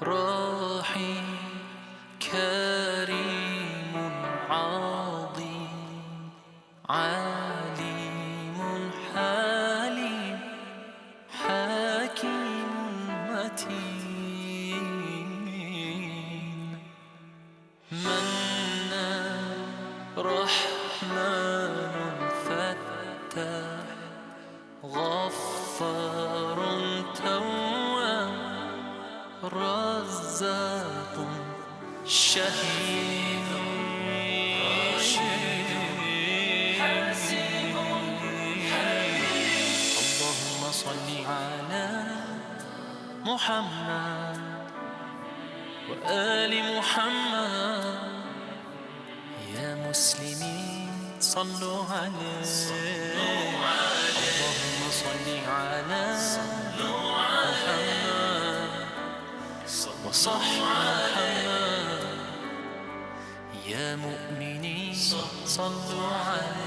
رحيم كريم عظيم عليم حليم حكيم رحمن فتاح غفار. رزاق شهيد حسيب اللهم صل على محمد وآل محمد. يا مسلمين صلوا عليه. صلوا عليه صح محمد يا مؤمنين صلوا عليه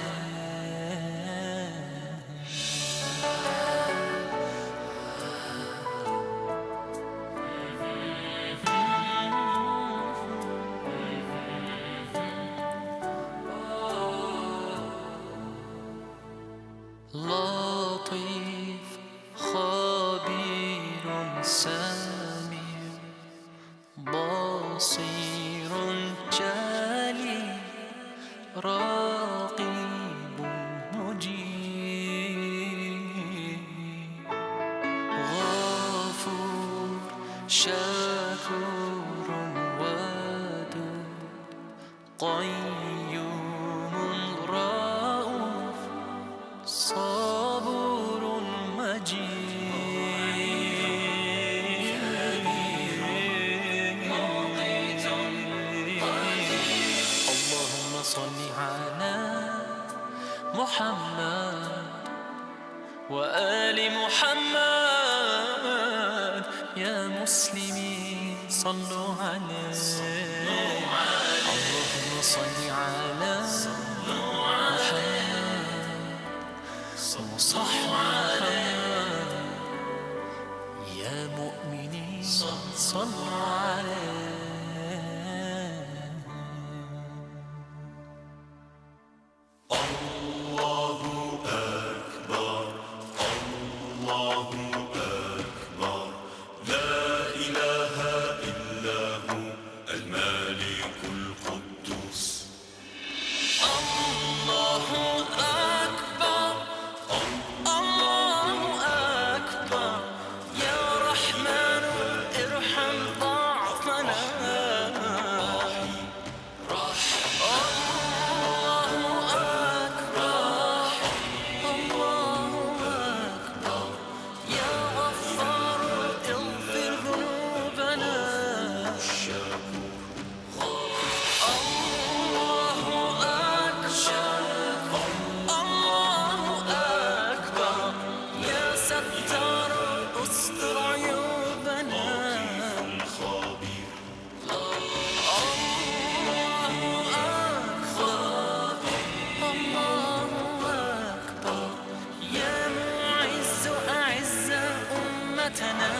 قيوم رؤوف صبور مجيد. اللهم صل على محمد وآل محمد يا مسلمين. صلوا عليه. يا مؤمنين صلوا عليه أمتنا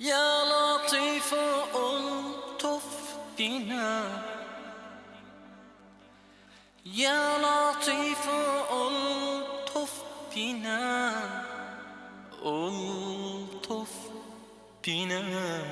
يا لطيف ألطف بنا يا لطيف ألطف بنا ألطف بنا